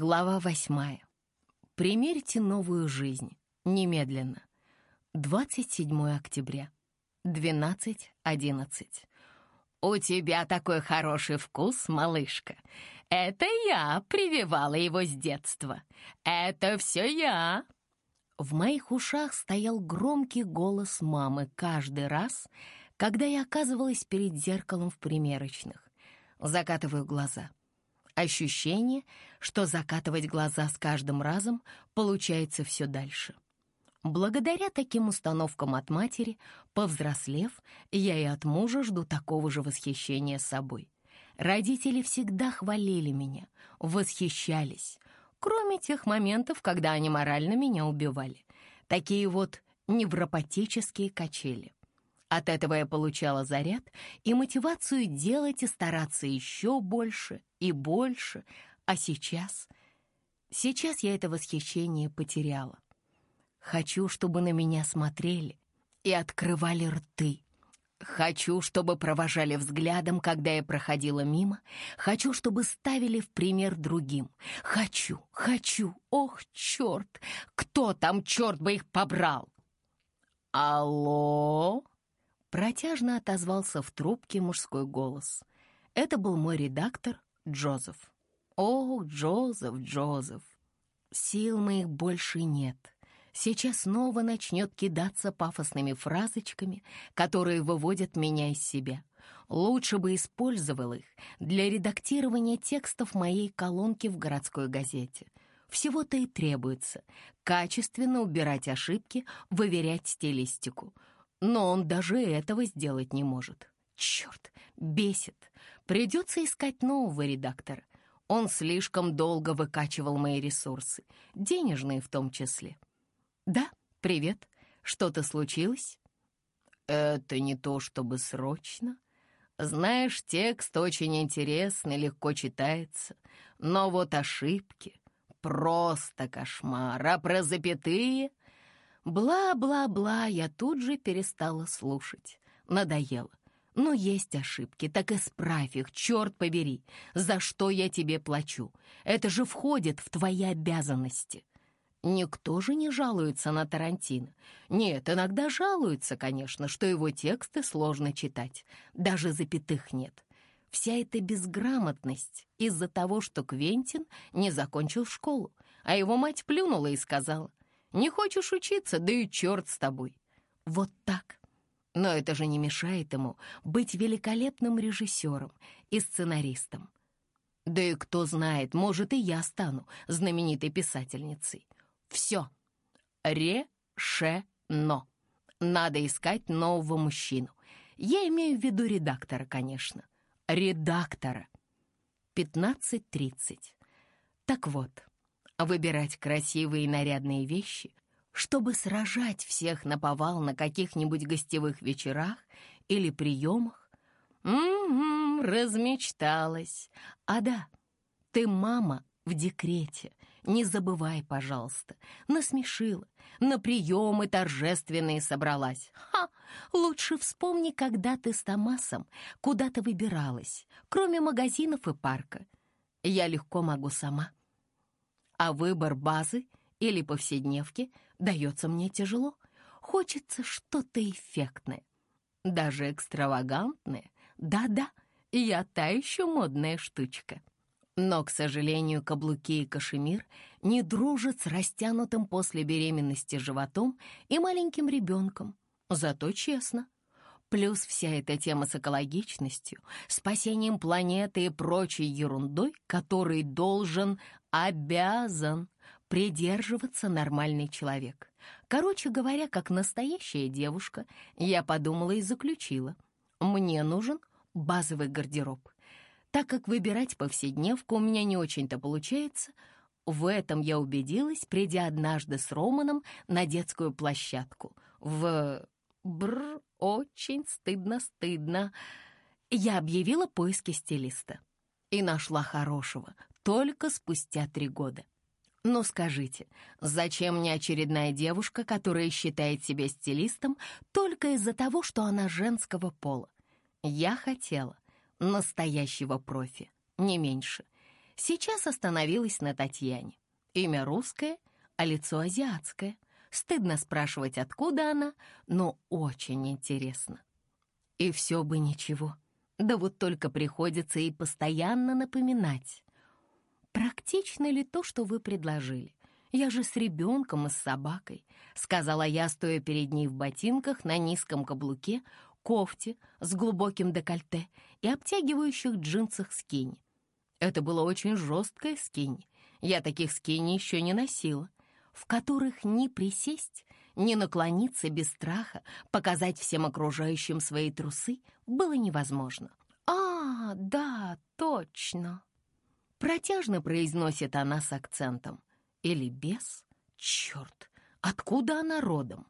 Глава восьмая. Примерьте новую жизнь. Немедленно. 27 октября. 12.11. «У тебя такой хороший вкус, малышка. Это я прививала его с детства. Это все я!» В моих ушах стоял громкий голос мамы каждый раз, когда я оказывалась перед зеркалом в примерочных. Закатываю глаза. Ощущение, что закатывать глаза с каждым разом получается все дальше. Благодаря таким установкам от матери, повзрослев, я и от мужа жду такого же восхищения собой. Родители всегда хвалили меня, восхищались, кроме тех моментов, когда они морально меня убивали. Такие вот невропатические качели. От этого я получала заряд и мотивацию делать и стараться еще больше и больше. А сейчас... Сейчас я это восхищение потеряла. Хочу, чтобы на меня смотрели и открывали рты. Хочу, чтобы провожали взглядом, когда я проходила мимо. Хочу, чтобы ставили в пример другим. Хочу, хочу, ох, черт! Кто там, черт бы их побрал? Алло? Протяжно отозвался в трубке мужской голос. Это был мой редактор Джозеф. Ох, Джозеф, Джозеф! Сил моих больше нет. Сейчас снова начнет кидаться пафосными фразочками, которые выводят меня из себя. Лучше бы использовал их для редактирования текстов моей колонки в городской газете. Всего-то и требуется качественно убирать ошибки, выверять стилистику. Но он даже этого сделать не может. Черт, бесит. Придется искать нового редактора. Он слишком долго выкачивал мои ресурсы, денежные в том числе. «Да, привет. Что-то случилось?» «Это не то чтобы срочно. Знаешь, текст очень интересный, легко читается, но вот ошибки — просто кошмар, а про запятые...» Бла-бла-бла, я тут же перестала слушать. Надоело. Но есть ошибки, так исправь их, черт побери. За что я тебе плачу? Это же входит в твои обязанности. Никто же не жалуется на Тарантино. Нет, иногда жалуются, конечно, что его тексты сложно читать. Даже запятых нет. Вся эта безграмотность из-за того, что Квентин не закончил школу, а его мать плюнула и сказала, «Не хочешь учиться, да и черт с тобой». Вот так. Но это же не мешает ему быть великолепным режиссером и сценаристом. Да и кто знает, может, и я стану знаменитой писательницей. Все. Решено. Надо искать нового мужчину. Я имею в виду редактора, конечно. Редактора. 15.30. Так вот, выбирать красивые и нарядные вещи, чтобы сражать всех на повал на каких-нибудь гостевых вечерах или приемах. Угу, размечталась. А да, ты мама в декрете. Не забывай, пожалуйста. Насмешила, на приемы торжественные собралась. Ха! Лучше вспомни, когда ты с Томасом куда-то выбиралась, кроме магазинов и парка. Я легко могу сама. А выбор базы или повседневки дается мне тяжело. Хочется что-то эффектное, даже экстравагантное. Да-да, я та еще модная штучка. Но, к сожалению, каблуки и кашемир не дружат с растянутым после беременности животом и маленьким ребенком. Зато честно. Плюс вся эта тема с экологичностью, спасением планеты и прочей ерундой, которой должен, обязан придерживаться нормальный человек. Короче говоря, как настоящая девушка, я подумала и заключила. Мне нужен базовый гардероб — так как выбирать повседневку у меня не очень-то получается, в этом я убедилась, придя однажды с Романом на детскую площадку. В... Бр, очень стыдно-стыдно. Я объявила поиски стилиста. И нашла хорошего, только спустя три года. Ну скажите, зачем мне очередная девушка, которая считает себя стилистом только из-за того, что она женского пола? Я хотела, настоящего профи, не меньше. Сейчас остановилась на Татьяне. Имя русское, а лицо азиатское. Стыдно спрашивать, откуда она, но очень интересно. И все бы ничего. Да вот только приходится и постоянно напоминать. Практично ли то, что вы предложили? Я же с ребенком и с собакой, сказала я, стоя перед ней в ботинках на низком каблуке, кофте с глубоким декольте и обтягивающих джинсах скини. Это было очень жесткое скини. Я таких скини еще не носила, в которых ни присесть, ни наклониться без страха, показать всем окружающим свои трусы было невозможно. «А, да, точно!» Протяжно произносит она с акцентом. Или без? Черт, откуда она родом?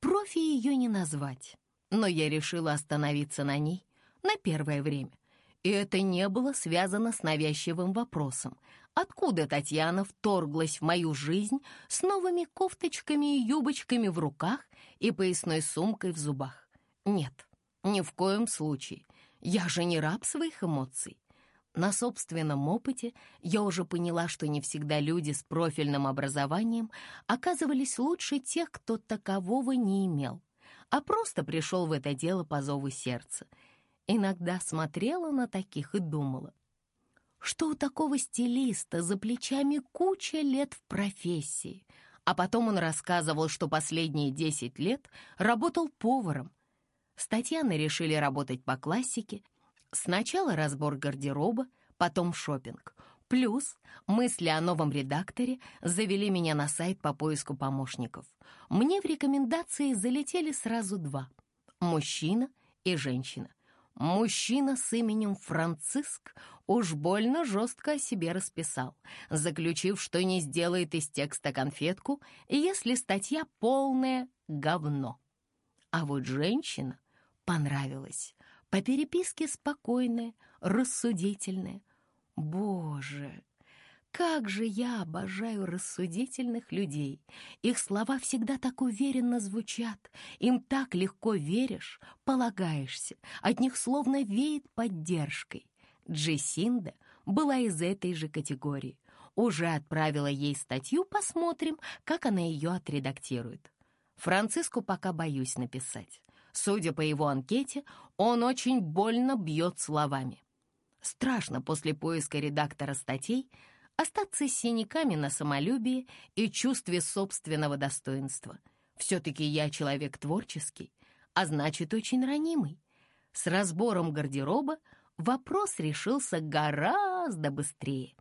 Профи ее не назвать, но я решила остановиться на ней на первое время. И это не было связано с навязчивым вопросом, откуда Татьяна вторглась в мою жизнь с новыми кофточками и юбочками в руках и поясной сумкой в зубах. Нет, ни в коем случае. Я же не раб своих эмоций. На собственном опыте я уже поняла, что не всегда люди с профильным образованием оказывались лучше тех, кто такового не имел, а просто пришел в это дело по зову сердца. Иногда смотрела на таких и думала, что у такого стилиста за плечами куча лет в профессии, а потом он рассказывал, что последние 10 лет работал поваром. С Татьяной решили работать по классике — Сначала разбор гардероба, потом шопинг. Плюс мысли о новом редакторе завели меня на сайт по поиску помощников. Мне в рекомендации залетели сразу два — мужчина и женщина. Мужчина с именем Франциск уж больно жестко о себе расписал, заключив, что не сделает из текста конфетку, если статья полное говно. А вот женщина понравилась. По переписке спокойная, рассудительная. Боже, как же я обожаю рассудительных людей. Их слова всегда так уверенно звучат, им так легко веришь, полагаешься, от них словно веет поддержкой. Джессинда была из этой же категории. Уже отправила ей статью, посмотрим, как она ее отредактирует. Франциску пока боюсь написать. Судя по его анкете, он очень больно бьет словами. Страшно после поиска редактора статей остаться с синяками на самолюбии и чувстве собственного достоинства. Все-таки я человек творческий, а значит, очень ранимый. С разбором гардероба вопрос решился гораздо быстрее.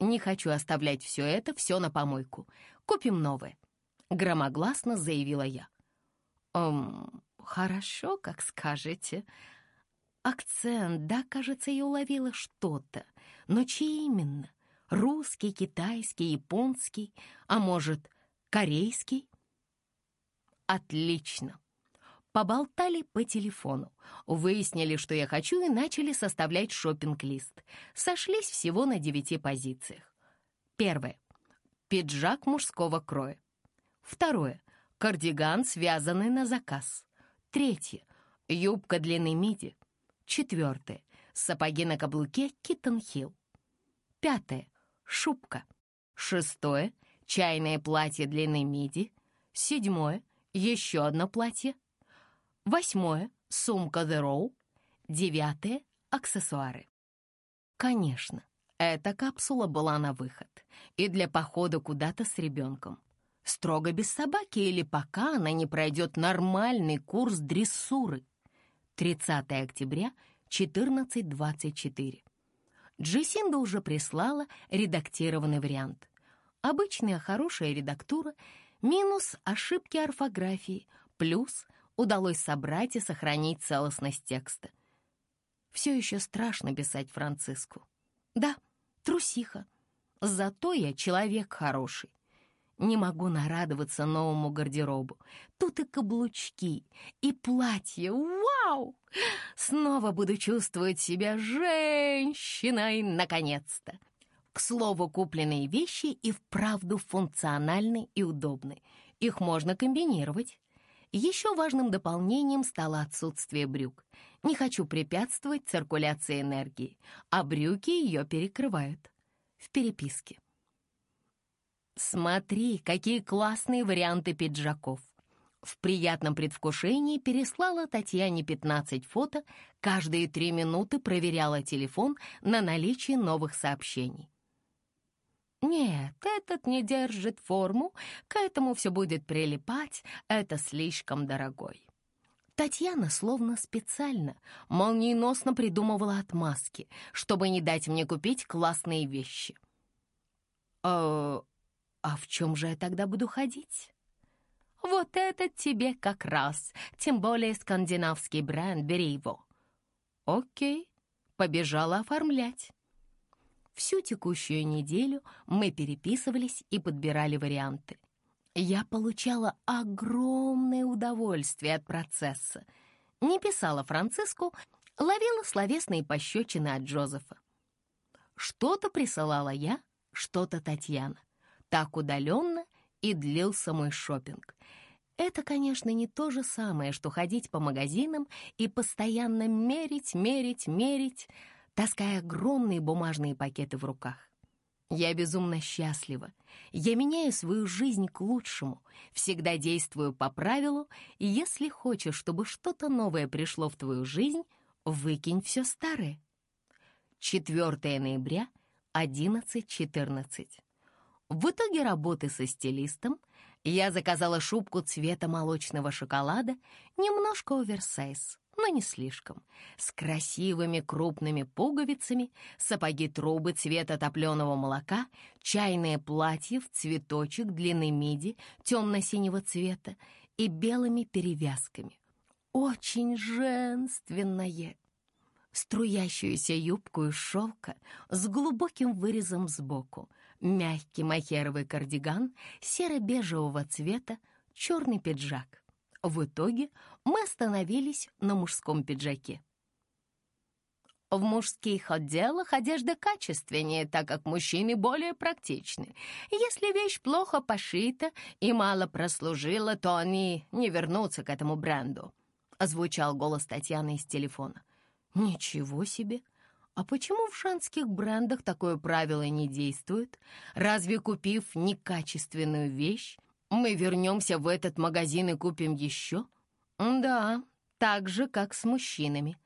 Не хочу оставлять все это, все на помойку. Купим новое. Громогласно заявила я. «Эм, хорошо, как скажете. Акцент, да, кажется, я уловила что-то. Но чей именно? Русский, китайский, японский, а может, корейский?» «Отлично!» Поболтали по телефону, выяснили, что я хочу, и начали составлять шопинг-лист. Сошлись всего на девяти позициях. Первое. Пиджак мужского кроя. Второе кардиган, связанный на заказ. Третье — юбка длины миди. Четвертое — сапоги на каблуке Киттон Хилл. Пятое — шубка. Шестое — чайное платье длины миди. Седьмое — еще одно платье. Восьмое — сумка The Row. Девятое — аксессуары. Конечно, эта капсула была на выход и для похода куда-то с ребенком строго без собаки или пока она не пройдет нормальный курс дрессуры. 30 октября, 14.24. Джессинда уже прислала редактированный вариант. Обычная хорошая редактура, минус ошибки орфографии, плюс удалось собрать и сохранить целостность текста. Все еще страшно писать Франциску. Да, трусиха. Зато я человек хороший. Не могу нарадоваться новому гардеробу. Тут и каблучки, и платье. Вау! Снова буду чувствовать себя женщиной, наконец-то. К слову, купленные вещи и вправду функциональны и удобны. Их можно комбинировать. Еще важным дополнением стало отсутствие брюк. Не хочу препятствовать циркуляции энергии, а брюки ее перекрывают. В переписке. Смотри, какие классные варианты пиджаков. В приятном предвкушении переслала Татьяне 15 фото, каждые три минуты проверяла телефон на наличие новых сообщений. «Нет, этот не держит форму, к этому все будет прилипать, это слишком дорогой». Татьяна словно специально, молниеносно придумывала отмазки, чтобы не дать мне купить классные вещи. «А, а в чем же я тогда буду ходить?» «Вот этот тебе как раз, тем более скандинавский бренд, бери его». «Окей», побежала оформлять. Всю текущую неделю мы переписывались и подбирали варианты. Я получала огромное удовольствие от процесса. Не писала Франциску, ловила словесные пощечины от Джозефа. Что-то присылала я, что-то Татьяна. Так удаленно и длился мой шопинг. Это, конечно, не то же самое, что ходить по магазинам и постоянно мерить, мерить, мерить, таская огромные бумажные пакеты в руках. Я безумно счастлива. Я меняю свою жизнь к лучшему, всегда действую по правилу, и если хочешь, чтобы что-то новое пришло в твою жизнь, выкинь все старое. 4 ноября, 11.14. В итоге работы со стилистом я заказала шубку цвета молочного шоколада, немножко оверсайз но не слишком, с красивыми крупными пуговицами, сапоги-трубы цвета топленого молока, чайное платье в цветочек длины миди темно-синего цвета и белыми перевязками. Очень женственное. Струящуюся юбку из шелка с глубоким вырезом сбоку, мягкий махеровый кардиган серо-бежевого цвета, черный пиджак. В итоге мы остановились на мужском пиджаке. В мужских отделах одежда качественнее, так как мужчины более практичны. Если вещь плохо пошита и мало прослужила, то они не вернутся к этому бренду. Озвучал голос Татьяны из телефона. Ничего себе! А почему в женских брендах такое правило не действует? Разве купив некачественную вещь, мы вернемся в этот магазин и купим еще? Да, так же, как с мужчинами.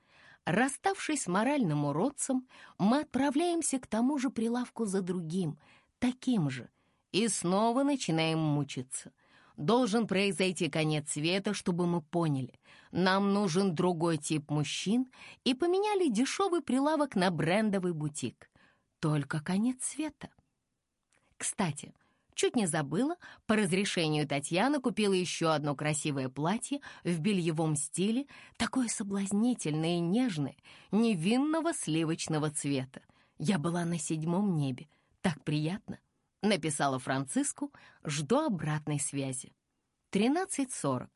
Расставшись с моральным уродцем, мы отправляемся к тому же прилавку за другим, таким же, и снова начинаем мучиться. Должен произойти конец света, чтобы мы поняли. Нам нужен другой тип мужчин и поменяли дешевый прилавок на брендовый бутик. Только конец света. Кстати, Чуть не забыла, по разрешению Татьяны купила еще одно красивое платье в бельевом стиле, такое соблазнительное и нежное, невинного сливочного цвета. Я была на седьмом небе. Так приятно. Написала Франциску, жду обратной связи. 13.40.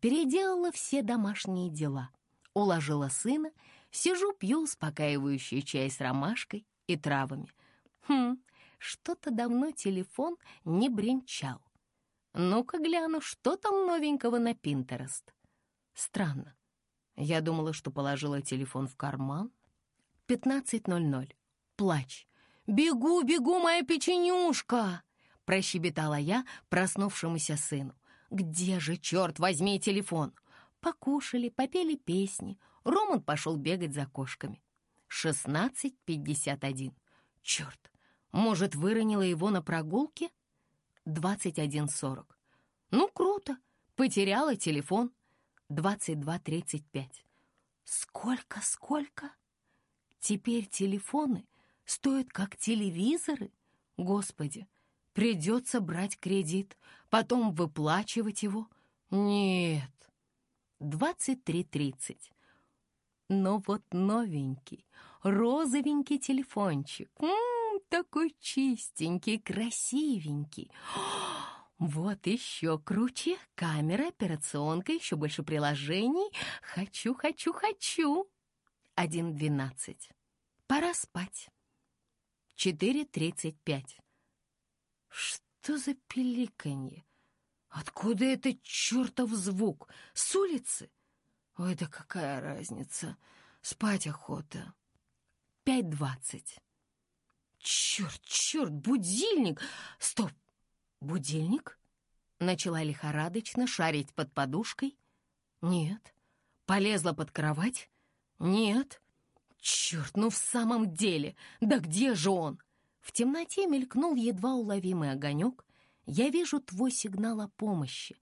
Переделала все домашние дела. Уложила сына, сижу, пью успокаивающий чай с ромашкой и травами. Хм, что-то давно телефон не бренчал. Ну-ка гляну, что там новенького на Пинтерест. Странно. Я думала, что положила телефон в карман. 15.00. Плач. «Бегу, бегу, моя печенюшка!» Прощебетала я проснувшемуся сыну. «Где же, черт возьми, телефон?» Покушали, попели песни. Роман пошел бегать за кошками. 16.51. Черт, может, выронила его на прогулке? 21.40. Ну, круто. Потеряла телефон. 22.35. Сколько, сколько? Теперь телефоны стоят как телевизоры? Господи, придется брать кредит, потом выплачивать его? Нет. 23.30. Но вот новенький, розовенький телефончик. -м -м такой чистенький, красивенький. Вот еще круче. Камера, операционка, еще больше приложений. Хочу, хочу, хочу. 1.12. Пора спать. 4.35. Что за пиликанье? Откуда это чертов звук? С улицы? Ой, да какая разница? Спать охота. Пять двадцать. Черт, черт, будильник! Стоп! Будильник? Начала лихорадочно шарить под подушкой. Нет. Полезла под кровать. Нет. Черт, ну в самом деле, да где же он? В темноте мелькнул едва уловимый огонек. Я вижу твой сигнал о помощи.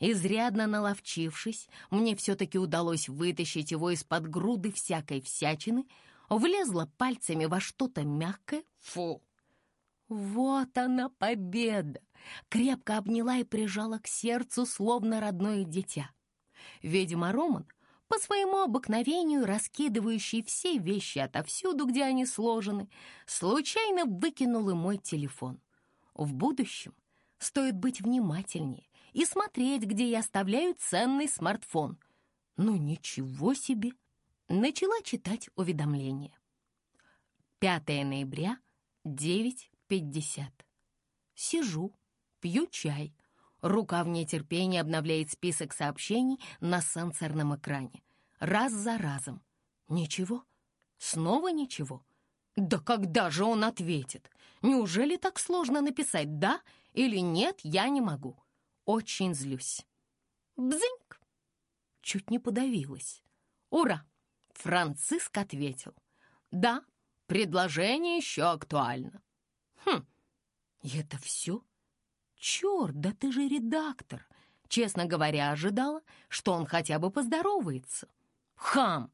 Изрядно наловчившись, мне все-таки удалось вытащить его из-под груды всякой всячины, влезла пальцами во что-то мягкое. Фу! Вот она победа! Крепко обняла и прижала к сердцу, словно родное дитя. Видимо, Роман, по своему обыкновению раскидывающий все вещи отовсюду, где они сложены, случайно выкинул и мой телефон. В будущем стоит быть внимательнее и смотреть, где я оставляю ценный смартфон. Ну ничего себе! Начала читать уведомления. 5 ноября, 9.50. Сижу, пью чай. Рука в нетерпении обновляет список сообщений на сенсорном экране. Раз за разом. Ничего. Снова ничего. Да когда же он ответит? Неужели так сложно написать «да» или «нет, я не могу»? Очень злюсь. Бзыньк! Чуть не подавилась. Ура! Франциск ответил. Да, предложение еще актуально. Хм, и это все? Черт, да ты же редактор. Честно говоря, ожидала, что он хотя бы поздоровается. Хам!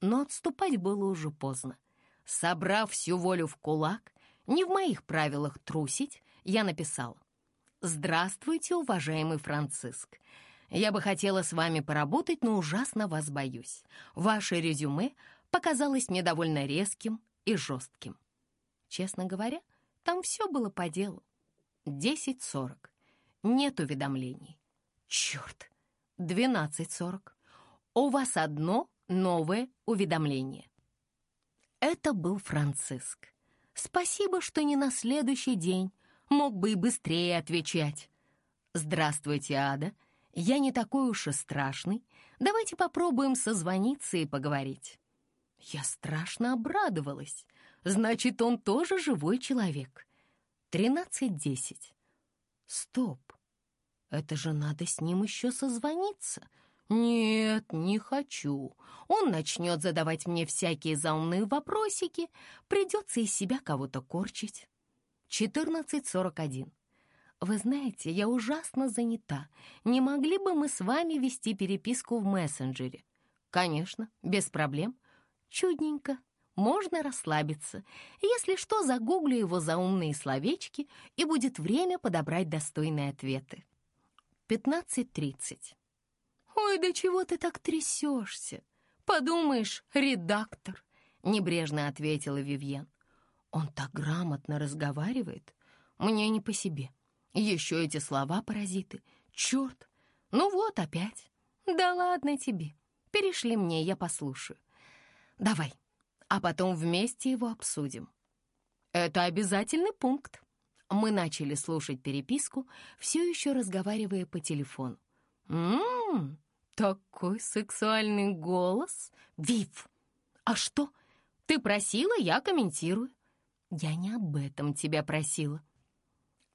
Но отступать было уже поздно. Собрав всю волю в кулак, не в моих правилах трусить, я написала. «Здравствуйте, уважаемый Франциск. Я бы хотела с вами поработать, но ужасно вас боюсь. Ваше резюме показалось мне довольно резким и жестким. Честно говоря, там все было по делу. 10.40. Нет уведомлений. Черт! 12.40. У вас одно новое уведомление. Это был Франциск. Спасибо, что не на следующий день. Мог бы и быстрее отвечать. «Здравствуйте, Ада. Я не такой уж и страшный. Давайте попробуем созвониться и поговорить». Я страшно обрадовалась. Значит, он тоже живой человек. Тринадцать десять. Стоп. Это же надо с ним еще созвониться. «Нет, не хочу. Он начнет задавать мне всякие заумные вопросики, придется из себя кого-то корчить». 14.41. «Вы знаете, я ужасно занята. Не могли бы мы с вами вести переписку в мессенджере?» «Конечно, без проблем. Чудненько. Можно расслабиться. Если что, загуглю его заумные словечки, и будет время подобрать достойные ответы». 15.30. «Ой, да чего ты так трясешься? Подумаешь, редактор!» — небрежно ответила Вивьен. «Он так грамотно разговаривает. Мне не по себе. Еще эти слова-паразиты. Черт! Ну вот опять. Да ладно тебе. Перешли мне, я послушаю. Давай, а потом вместе его обсудим». «Это обязательный пункт». Мы начали слушать переписку, все еще разговаривая по телефону. «М-м-м, такой сексуальный голос. Вив, а что? Ты просила, я комментирую. Я не об этом тебя просила.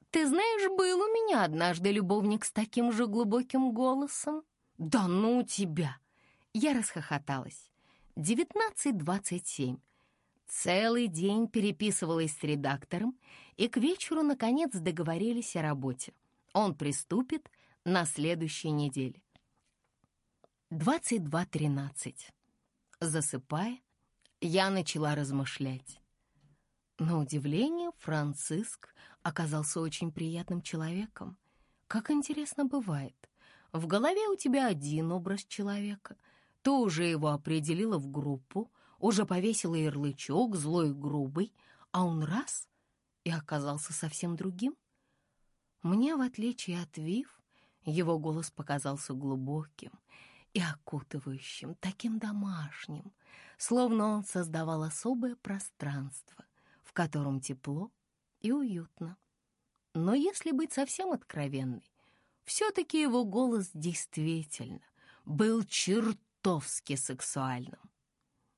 Ты знаешь, был у меня однажды любовник с таким же глубоким голосом. Да ну тебя! Я расхохоталась. 19.27. Целый день переписывалась с редактором, и к вечеру, наконец, договорились о работе. Он приступит на следующей неделе. 22.13. Засыпая, я начала размышлять. На удивление, Франциск оказался очень приятным человеком. Как интересно бывает. В голове у тебя один образ человека. Ты уже его определила в группу, уже повесила ярлычок, злой и грубый, а он раз — и оказался совсем другим. Мне, в отличие от Вив, его голос показался глубоким и окутывающим, таким домашним, словно он создавал особое пространство, в котором тепло и уютно. Но если быть совсем откровенной, Все-таки его голос действительно был чертовски сексуальным.